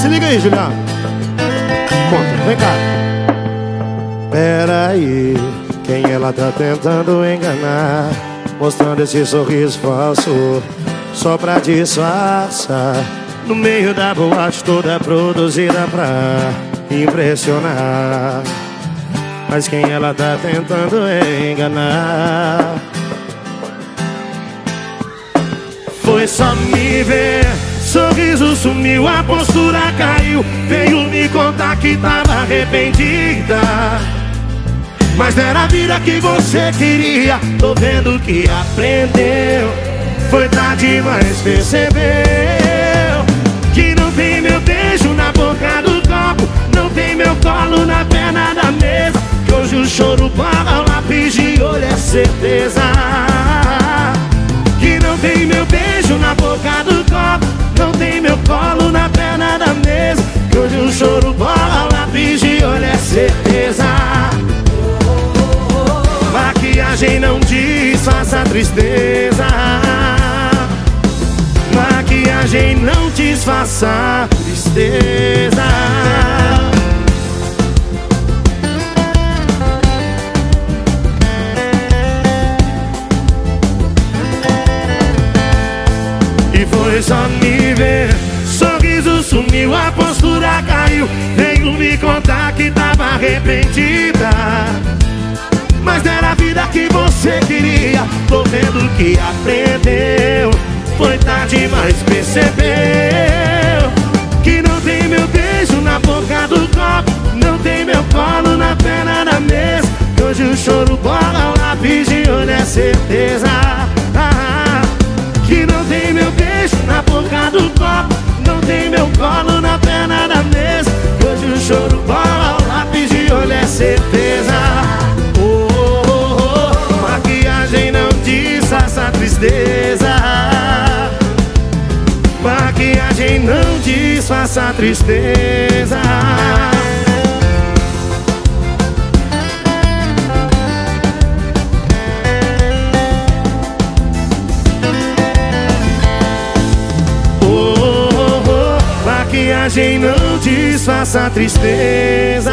Se liga aí, Juliano. Conta, vem cá. Pera aí, quem ela tá tentando enganar? Mostrando esse sorriso falso, só pra disfarçar. No meio da boate toda produzida pra impressionar. Mas quem ela tá tentando enganar? Foi só me ver Sorriso sumiu, a postura caiu. Veio me contar que tava arrependida. Mas não era a vida que você queria Tô vendo que aprendeu. Foi tarde, mas percebeu Que não tem choro o lápis de olho é certeza Que não tem meu beijo na boca do copo não tem meu colo na perna da mesa Que hoje o choro bola lápis de olho é certeza. Maquiagem não disfarça a tristeza. Maquiagem não disfarça a tristeza foi só me ver. Sorriso sumiu, a postura caiu. Veio me contar que tava arrependida. Mas era a vida que você queria Tô vendo que aprendeu. Foi tarde, mas percebeu Que não tem meu beijo na boca do copo Não tem meu colo na perna da mesa. Que hoje o choro bola o lápis de olho é certeza tristeza. Maquiagem não disfarça a tristeza. Maquiagem não disfarça a tristeza